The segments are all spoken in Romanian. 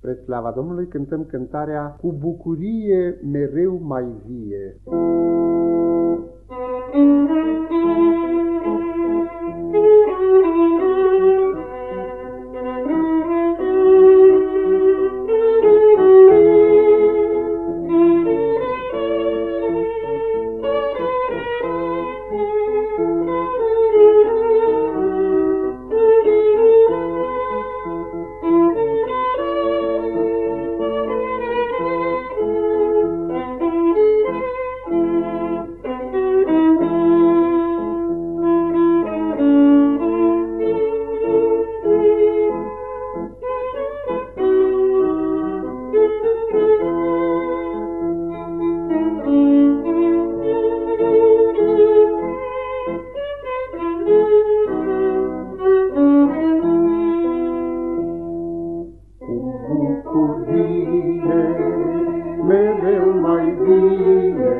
Spre slava Domnului cântăm cântarea Cu bucurie mereu mai vie. Bucurie, mereu mai bine,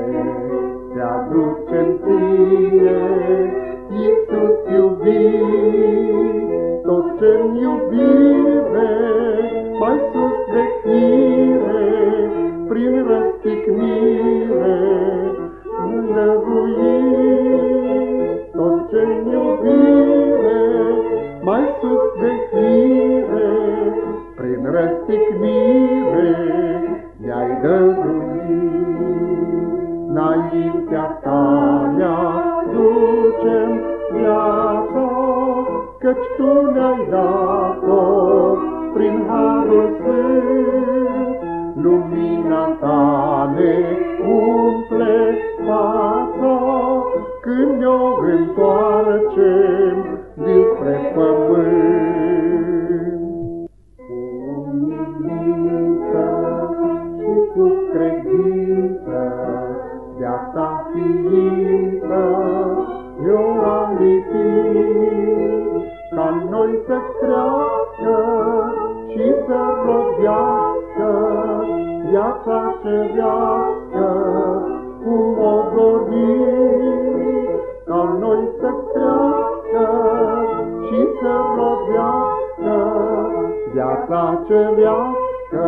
te aduce în tine, Înaintea ta ne-aducem viața, Căci tu ne-ai dat-o prin Harul Sfânt. Lumina ta ne umple fața, Când ne-o întoarcem dinspre pământ. cu credință, noi să crească și să rodească viața cerească, cum o dorim, ca noi să crească și să rodească viața cerească,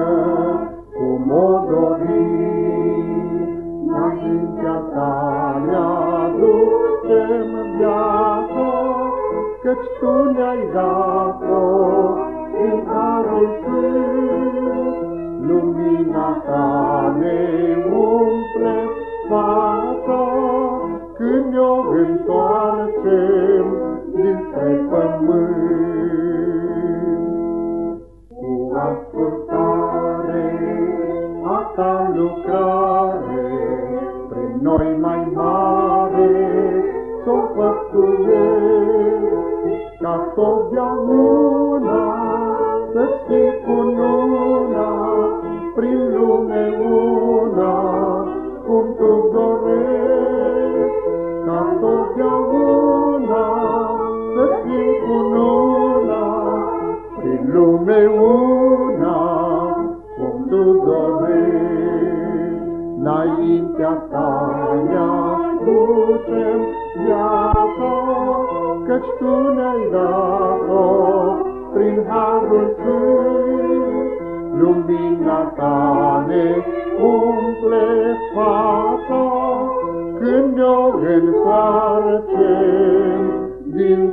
Căci tu ne-ai dat-o în care sunt. Lumina ta ne umple fața, Când ne-o întoarcem dinspre pământ. Cu ascultare a ta lucrare, Prin noi mai mare s-o făptuiești, Ca totdeauna să fii cu luna, Prin lume una, cum tu dorești, Ca totdeauna să fii cu luna, Prin lume una, cum tu dorești. Înaintea ta ne-aducem viața, Căci tu ne-ai dat-o prin Harul Sfânt. Lumina ta ne umple fața, Când ne-o întoarcem dinspre pământ.